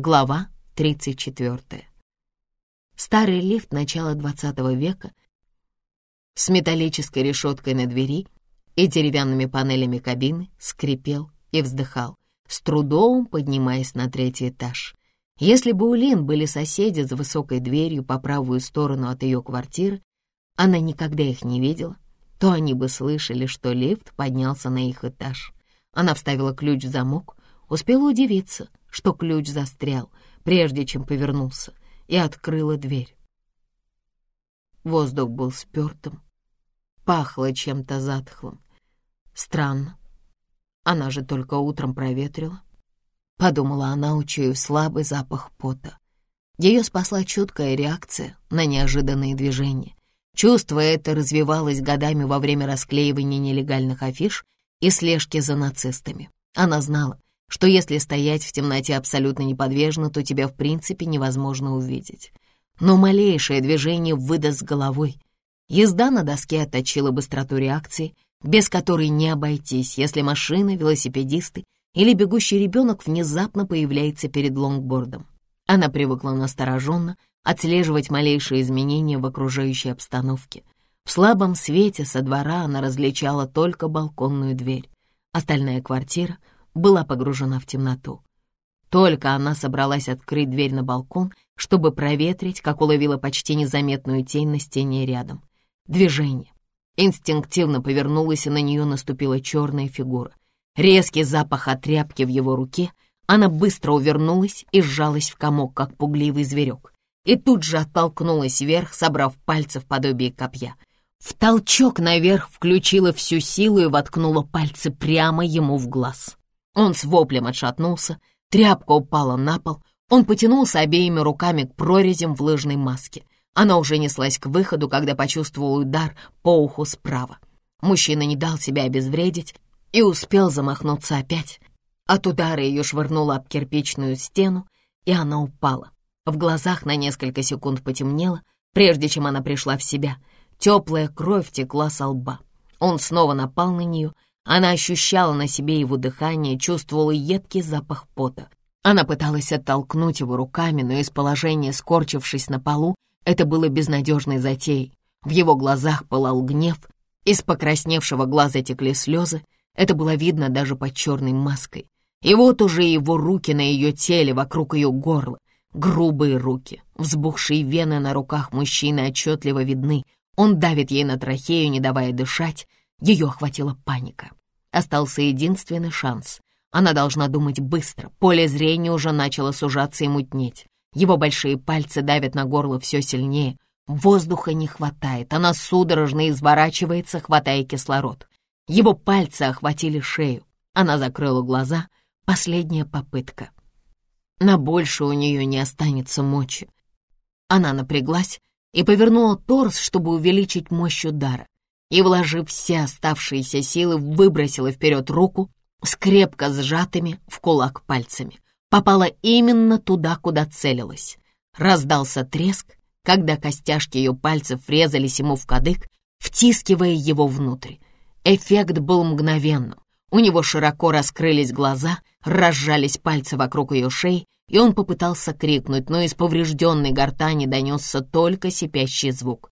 Глава 34. Старый лифт начала XX века с металлической решеткой на двери и деревянными панелями кабины скрипел и вздыхал, с трудом поднимаясь на третий этаж. Если бы у Лин были соседи за высокой дверью по правую сторону от ее квартиры, она никогда их не видела, то они бы слышали, что лифт поднялся на их этаж. Она вставила ключ в замок, успела удивиться, что ключ застрял, прежде чем повернулся, и открыла дверь. Воздух был спёртым, пахло чем-то затхлым. Странно, она же только утром проветрила. Подумала она, учуяв слабый запах пота. Ее спасла чуткая реакция на неожиданные движения. Чувство это развивалось годами во время расклеивания нелегальных афиш и слежки за нацистами. Она знала, что если стоять в темноте абсолютно неподвижно, то тебя в принципе невозможно увидеть. Но малейшее движение выдаст головой. Езда на доске отточила быстроту реакции, без которой не обойтись, если машины, велосипедисты или бегущий ребенок внезапно появляется перед лонгбордом. Она привыкла настороженно отслеживать малейшие изменения в окружающей обстановке. В слабом свете со двора она различала только балконную дверь. Остальная квартира была погружена в темноту. Только она собралась открыть дверь на балкон, чтобы проветрить, как уловила почти незаметную тень на стене рядом. Движение. Инстинктивно повернулась, и на нее наступила черная фигура. Резкий запах от тряпки в его руке, она быстро увернулась и сжалась в комок, как пугливый зверек, и тут же оттолкнулась вверх, собрав пальцы в подобие копья. В толчок наверх включила всю силу и воткнула пальцы прямо ему в глаз. Он с воплем отшатнулся, тряпка упала на пол, он потянулся обеими руками к прорезям в лыжной маске. Она уже неслась к выходу, когда почувствовал удар по уху справа. Мужчина не дал себя обезвредить, и успел замахнуться опять. От удара ее швырнуло об кирпичную стену, и она упала. В глазах на несколько секунд потемнело, прежде чем она пришла в себя. Теплая кровь текла со лба. Он снова напал на нее. Она ощущала на себе его дыхание, чувствовала едкий запах пота. Она пыталась оттолкнуть его руками, но из положения, скорчившись на полу, это было безнадежной затеей. В его глазах пылал гнев, из покрасневшего глаза текли слезы, это было видно даже под черной маской. И вот уже его руки на ее теле, вокруг ее горла. Грубые руки, взбухшие вены на руках мужчины отчетливо видны. Он давит ей на трахею, не давая дышать. Ее охватила паника. Остался единственный шанс. Она должна думать быстро. Поле зрения уже начало сужаться и мутнеть. Его большие пальцы давят на горло все сильнее. Воздуха не хватает. Она судорожно изворачивается, хватая кислород. Его пальцы охватили шею. Она закрыла глаза. Последняя попытка. На больше у нее не останется мочи. Она напряглась и повернула торс, чтобы увеличить мощь удара. И, вложив все оставшиеся силы, выбросила вперед руку с крепко сжатыми в кулак пальцами. Попала именно туда, куда целилась. Раздался треск, когда костяшки ее пальцев врезались ему в кадык, втискивая его внутрь. Эффект был мгновенным. У него широко раскрылись глаза, разжались пальцы вокруг ее шеи, и он попытался крикнуть, но из поврежденной гортани донесся только сипящий звук.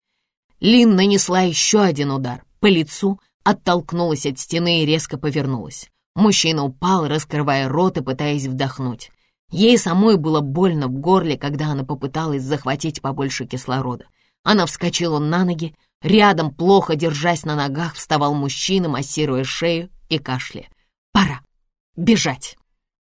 Лин нанесла еще один удар по лицу, оттолкнулась от стены и резко повернулась. Мужчина упал, раскрывая рот и пытаясь вдохнуть. Ей самой было больно в горле, когда она попыталась захватить побольше кислорода. Она вскочила на ноги, Рядом, плохо держась на ногах, вставал мужчина, массируя шею и кашляя. «Пора! Бежать!»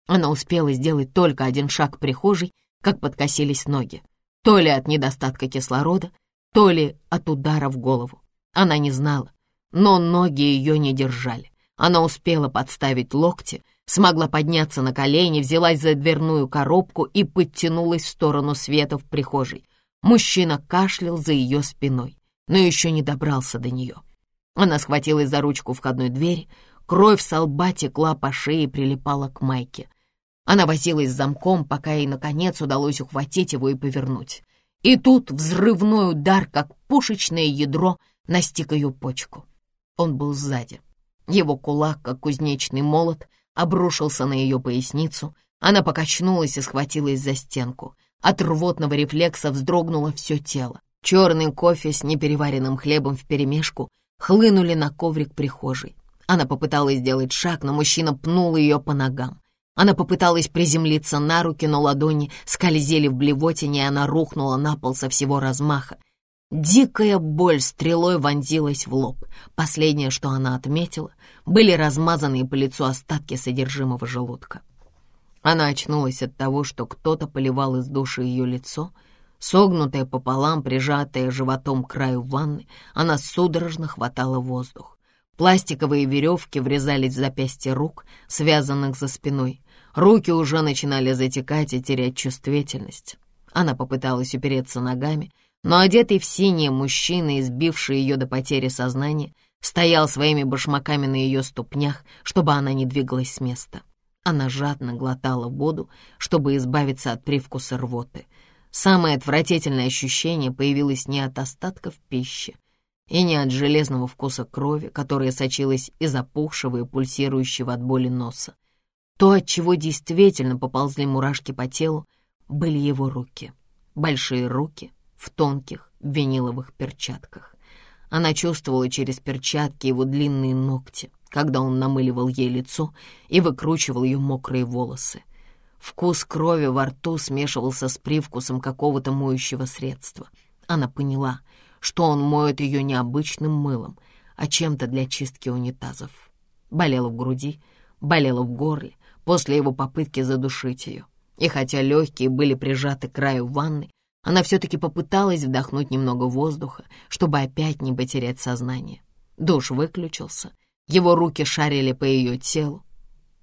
Она успела сделать только один шаг к прихожей, как подкосились ноги. То ли от недостатка кислорода, то ли от удара в голову. Она не знала, но ноги ее не держали. Она успела подставить локти, смогла подняться на колени, взялась за дверную коробку и подтянулась в сторону света в прихожей. Мужчина кашлял за ее спиной но еще не добрался до нее. Она схватилась за ручку входной двери, кровь со лба текла по шее и прилипала к майке. Она возилась с замком, пока ей, наконец, удалось ухватить его и повернуть. И тут взрывной удар, как пушечное ядро, настиг ее почку. Он был сзади. Его кулак, как кузнечный молот, обрушился на ее поясницу. Она покачнулась и схватилась за стенку. От рвотного рефлекса вздрогнуло все тело. Черный кофе с непереваренным хлебом вперемешку хлынули на коврик прихожей. Она попыталась сделать шаг, но мужчина пнул ее по ногам. Она попыталась приземлиться на руки, но ладони скользили в блевотине, и она рухнула на пол со всего размаха. Дикая боль стрелой вонзилась в лоб. Последнее, что она отметила, были размазанные по лицу остатки содержимого желудка. Она очнулась от того, что кто-то поливал из души ее лицо. Согнутая пополам, прижатая животом к краю ванны, она судорожно хватала воздух. Пластиковые веревки врезались в запястья рук, связанных за спиной. Руки уже начинали затекать и терять чувствительность. Она попыталась упереться ногами, но одетый в синее мужчина, избивший ее до потери сознания, стоял своими башмаками на ее ступнях, чтобы она не двигалась с места. Она жадно глотала воду, чтобы избавиться от привкуса рвоты. Самое отвратительное ощущение появилось не от остатков пищи и не от железного вкуса крови, которая сочилась из опухшего и пульсирующего от боли носа. То, от чего действительно поползли мурашки по телу, были его руки. Большие руки в тонких виниловых перчатках. Она чувствовала через перчатки его длинные ногти — когда он намыливал ей лицо и выкручивал ее мокрые волосы. Вкус крови во рту смешивался с привкусом какого-то моющего средства. Она поняла, что он моет ее не обычным мылом, а чем-то для чистки унитазов. Болела в груди, болела в горле после его попытки задушить ее. И хотя легкие были прижаты к краю ванны, она все-таки попыталась вдохнуть немного воздуха, чтобы опять не потерять сознание. Душ выключился, его руки шарили по ее телу.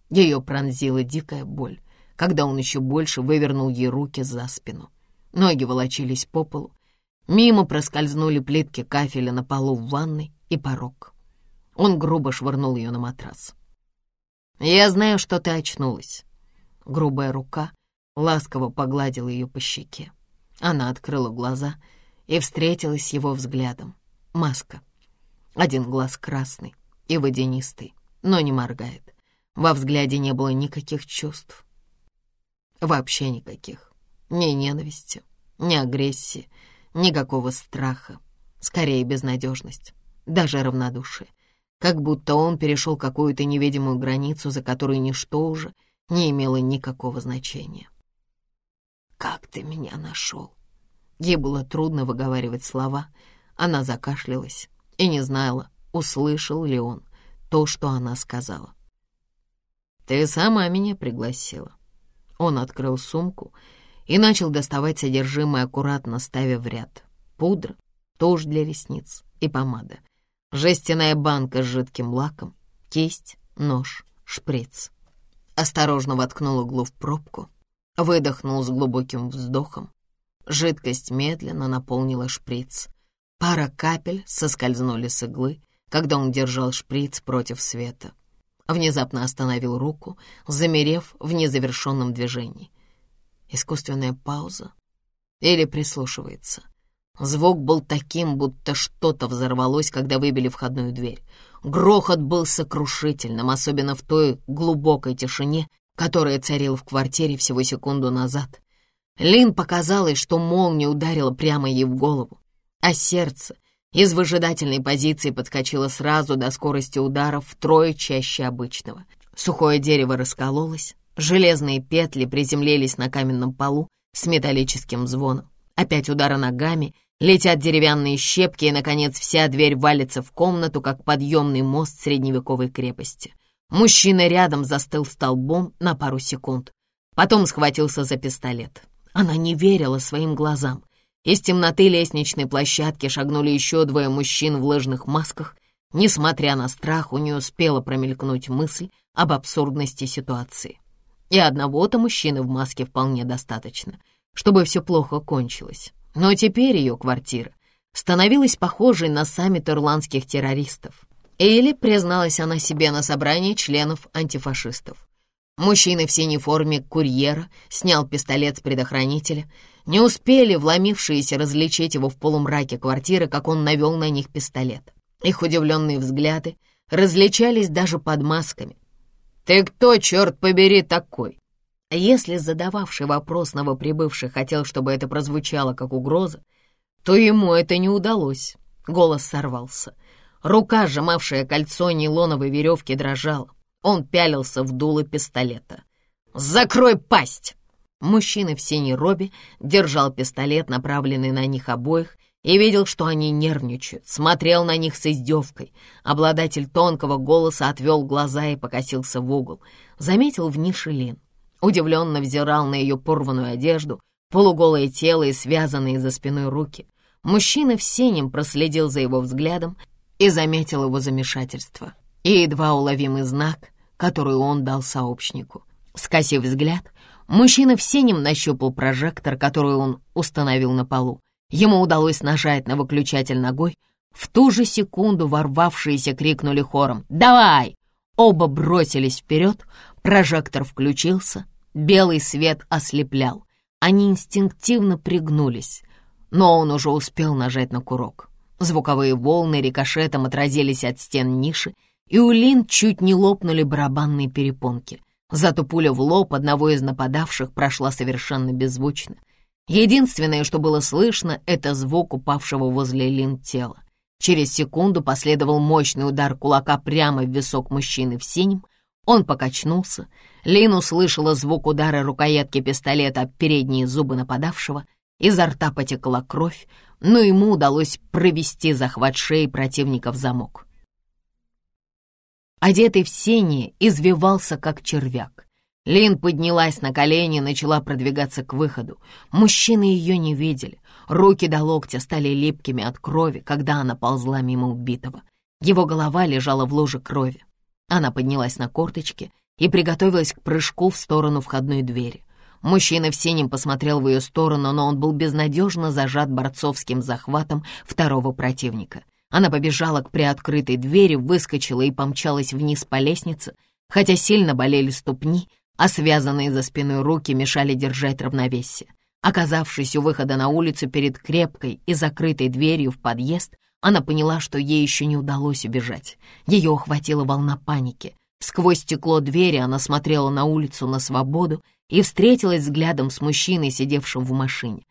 Ее пронзила дикая боль, когда он еще больше вывернул ей руки за спину. Ноги волочились по полу. Мимо проскользнули плитки кафеля на полу в ванной и порог. Он грубо швырнул ее на матрас. «Я знаю, что ты очнулась». Грубая рука ласково погладила ее по щеке. Она открыла глаза и встретилась его взглядом. Маска. Один глаз красный, и водянистый, но не моргает. Во взгляде не было никаких чувств. Вообще никаких. Ни ненависти, ни агрессии, никакого страха. Скорее, безнадежность, даже равнодушие. Как будто он перешел какую-то невидимую границу, за которой ничто уже не имело никакого значения. «Как ты меня нашел?» Ей было трудно выговаривать слова. Она закашлялась и не знала, услышал ли он то, что она сказала. «Ты сама меня пригласила». Он открыл сумку и начал доставать содержимое, аккуратно ставя в ряд. Пудра, тушь для ресниц и помада, жестяная банка с жидким лаком, кисть, нож, шприц. Осторожно воткнул иглу в пробку, выдохнул с глубоким вздохом. Жидкость медленно наполнила шприц. Пара капель соскользнули с иглы, когда он держал шприц против света. Внезапно остановил руку, замерев в незавершенном движении. Искусственная пауза. Или прислушивается. Звук был таким, будто что-то взорвалось, когда выбили входную дверь. Грохот был сокрушительным, особенно в той глубокой тишине, которая царила в квартире всего секунду назад. Лин показалось, что молния ударила прямо ей в голову, а сердце из выжидательной позиции подскочила сразу до скорости ударов втрое чаще обычного. Сухое дерево раскололось, железные петли приземлились на каменном полу с металлическим звоном. Опять удары ногами, летят деревянные щепки, и, наконец, вся дверь валится в комнату, как подъемный мост средневековой крепости. Мужчина рядом застыл столбом на пару секунд. Потом схватился за пистолет. Она не верила своим глазам. Из темноты лестничной площадки шагнули еще двое мужчин в лыжных масках. Несмотря на страх, у нее успела промелькнуть мысль об абсурдности ситуации. И одного-то мужчины в маске вполне достаточно, чтобы все плохо кончилось. Но теперь ее квартира становилась похожей на саммит ирландских террористов. Или призналась она себе на собрании членов антифашистов. Мужчина в синей форме курьера снял пистолет с предохранителя. Не успели вломившиеся различить его в полумраке квартиры, как он навел на них пистолет. Их удивленные взгляды различались даже под масками. «Ты кто, черт побери, такой?» Если задававший вопрос новоприбывший хотел, чтобы это прозвучало как угроза, то ему это не удалось. Голос сорвался. Рука, сжимавшая кольцо нейлоновой веревки, дрожала. Он пялился в дуло пистолета. «Закрой пасть!» Мужчина в синей робе держал пистолет, направленный на них обоих, и видел, что они нервничают, смотрел на них с издевкой. Обладатель тонкого голоса отвел глаза и покосился в угол. Заметил в нише Лин. Удивленно взирал на ее порванную одежду, полуголое тело и связанные за спиной руки. Мужчина в синем проследил за его взглядом и заметил его замешательство и едва уловимый знак, который он дал сообщнику. Скосив взгляд, мужчина в синем нащупал прожектор, который он установил на полу. Ему удалось нажать на выключатель ногой. В ту же секунду ворвавшиеся крикнули хором «Давай!». Оба бросились вперед, прожектор включился, белый свет ослеплял. Они инстинктивно пригнулись, но он уже успел нажать на курок. Звуковые волны рикошетом отразились от стен ниши, и у Лин чуть не лопнули барабанные перепонки. Зато пуля в лоб одного из нападавших прошла совершенно беззвучно. Единственное, что было слышно, это звук упавшего возле Лин тела. Через секунду последовал мощный удар кулака прямо в висок мужчины в синем. Он покачнулся. Лин услышала звук удара рукоятки пистолета об передние зубы нападавшего. Изо рта потекла кровь, но ему удалось провести захват шеи противника в замок одетый в синее, извивался, как червяк. Лин поднялась на колени и начала продвигаться к выходу. Мужчины ее не видели. Руки до локтя стали липкими от крови, когда она ползла мимо убитого. Его голова лежала в луже крови. Она поднялась на корточки и приготовилась к прыжку в сторону входной двери. Мужчина в синем посмотрел в ее сторону, но он был безнадежно зажат борцовским захватом второго противника. Она побежала к приоткрытой двери, выскочила и помчалась вниз по лестнице, хотя сильно болели ступни, а связанные за спиной руки мешали держать равновесие. Оказавшись у выхода на улицу перед крепкой и закрытой дверью в подъезд, она поняла, что ей еще не удалось убежать. Ее охватила волна паники. Сквозь стекло двери она смотрела на улицу на свободу и встретилась взглядом с мужчиной, сидевшим в машине.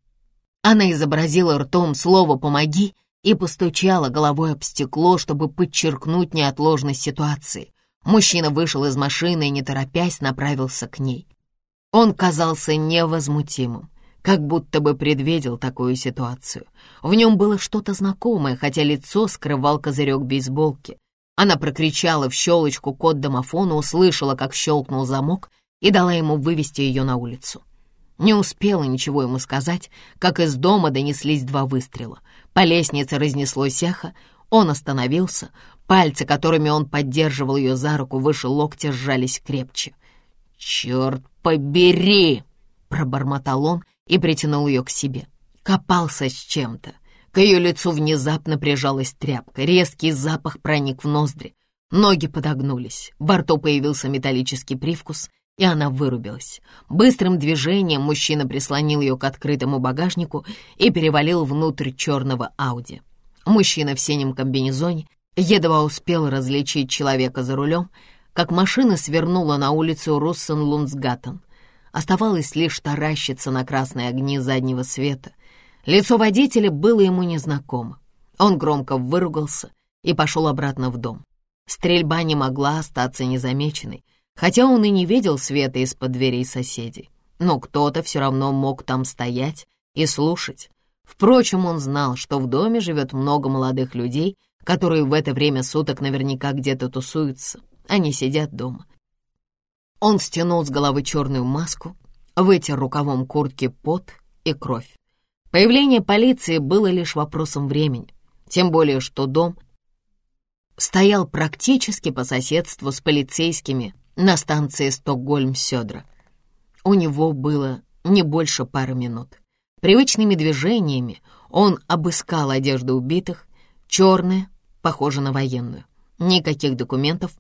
Она изобразила ртом слово «помоги» и постучала головой об стекло, чтобы подчеркнуть неотложность ситуации. Мужчина вышел из машины и, не торопясь, направился к ней. Он казался невозмутимым, как будто бы предвидел такую ситуацию. В нем было что-то знакомое, хотя лицо скрывал козырек бейсболки. Она прокричала в щелочку код домофона, услышала, как щелкнул замок и дала ему вывести ее на улицу. Не успела ничего ему сказать, как из дома донеслись два выстрела. По лестнице разнеслось эхо, он остановился, пальцы, которыми он поддерживал ее за руку выше локтя, сжались крепче. «Черт побери!» — пробормотал он и притянул ее к себе. Копался с чем-то. К ее лицу внезапно прижалась тряпка, резкий запах проник в ноздри. Ноги подогнулись, во рту появился металлический привкус, и она вырубилась. Быстрым движением мужчина прислонил ее к открытому багажнику и перевалил внутрь черного Ауди. Мужчина в синем комбинезоне едва успел различить человека за рулем, как машина свернула на улицу Руссен-Лунсгаттен. Оставалось лишь таращиться на красные огни заднего света. Лицо водителя было ему незнакомо. Он громко выругался и пошел обратно в дом. Стрельба не могла остаться незамеченной, хотя он и не видел света из-под дверей соседей. Но кто-то все равно мог там стоять и слушать. Впрочем, он знал, что в доме живет много молодых людей, которые в это время суток наверняка где-то тусуются, они сидят дома. Он стянул с головы черную маску, вытер рукавом куртки пот и кровь. Появление полиции было лишь вопросом времени, тем более что дом стоял практически по соседству с полицейскими на станции Стокгольм-Сёдра. У него было не больше пары минут. Привычными движениями он обыскал одежду убитых, черная, похожа на военную. Никаких документов.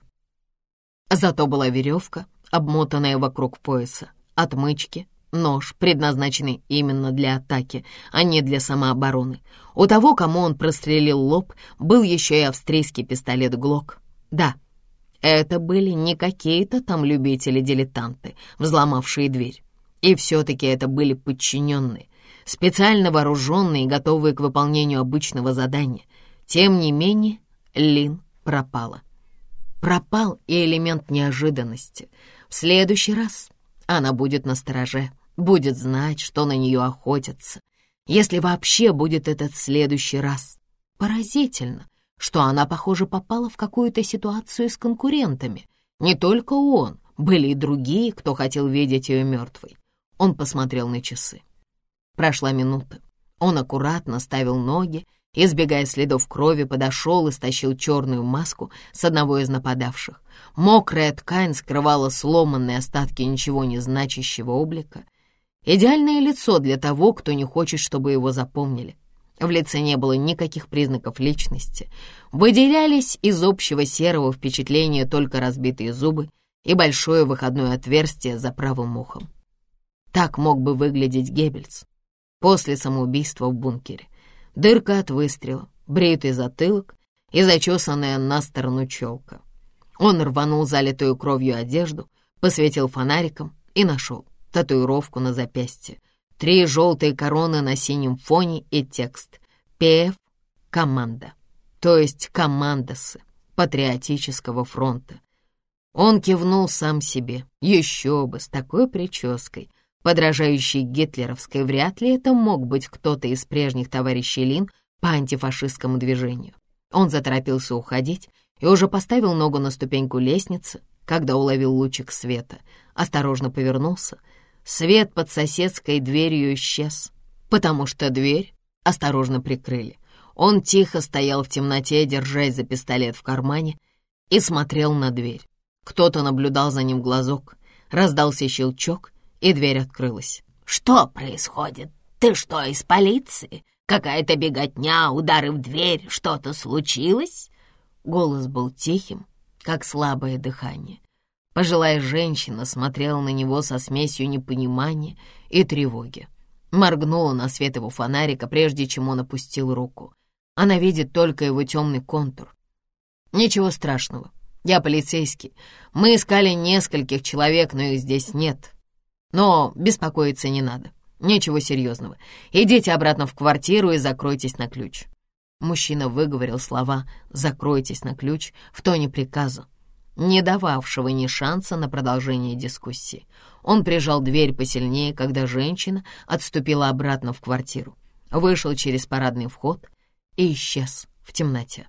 Зато была веревка, обмотанная вокруг пояса, отмычки, нож, предназначенный именно для атаки, а не для самообороны. У того, кому он прострелил лоб, был еще и австрийский пистолет «Глок». Да, Это были не какие-то там любители-дилетанты, взломавшие дверь. И все-таки это были подчиненные, специально вооруженные и готовые к выполнению обычного задания. Тем не менее, Лин пропала. Пропал и элемент неожиданности. В следующий раз она будет на стороже, будет знать, что на нее охотятся. Если вообще будет этот следующий раз. Поразительно, что она, похоже, попала в какую-то ситуацию с конкурентами. Не только он, были и другие, кто хотел видеть ее мертвой. Он посмотрел на часы. Прошла минута. Он аккуратно ставил ноги, избегая следов крови, подошел и стащил черную маску с одного из нападавших. Мокрая ткань скрывала сломанные остатки ничего не значащего облика. Идеальное лицо для того, кто не хочет, чтобы его запомнили. В лице не было никаких признаков личности. Выделялись из общего серого впечатления только разбитые зубы и большое выходное отверстие за правым ухом. Так мог бы выглядеть Геббельс после самоубийства в бункере. Дырка от выстрела, бритый затылок и зачесанная на сторону челка. Он рванул залитую кровью одежду, посветил фонариком и нашел татуировку на запястье, три желтые короны на синем фоне и текст «ПФ Команда», то есть командосы Патриотического фронта. Он кивнул сам себе, еще бы, с такой прической, подражающей гитлеровской, вряд ли это мог быть кто-то из прежних товарищей Лин по антифашистскому движению. Он заторопился уходить и уже поставил ногу на ступеньку лестницы, когда уловил лучик света, осторожно повернулся — Свет под соседской дверью исчез, потому что дверь осторожно прикрыли. Он тихо стоял в темноте, держась за пистолет в кармане, и смотрел на дверь. Кто-то наблюдал за ним глазок, раздался щелчок, и дверь открылась. «Что происходит? Ты что, из полиции? Какая-то беготня, удары в дверь, что-то случилось?» Голос был тихим, как слабое дыхание. Пожилая женщина смотрела на него со смесью непонимания и тревоги. Моргнула на свет его фонарика, прежде чем он опустил руку. Она видит только его темный контур. «Ничего страшного. Я полицейский. Мы искали нескольких человек, но их здесь нет. Но беспокоиться не надо. Ничего серьезного. Идите обратно в квартиру и закройтесь на ключ». Мужчина выговорил слова «закройтесь на ключ» в тоне приказа, не дававшего ни шанса на продолжение дискуссии. Он прижал дверь посильнее, когда женщина отступила обратно в квартиру, вышел через парадный вход и исчез в темноте.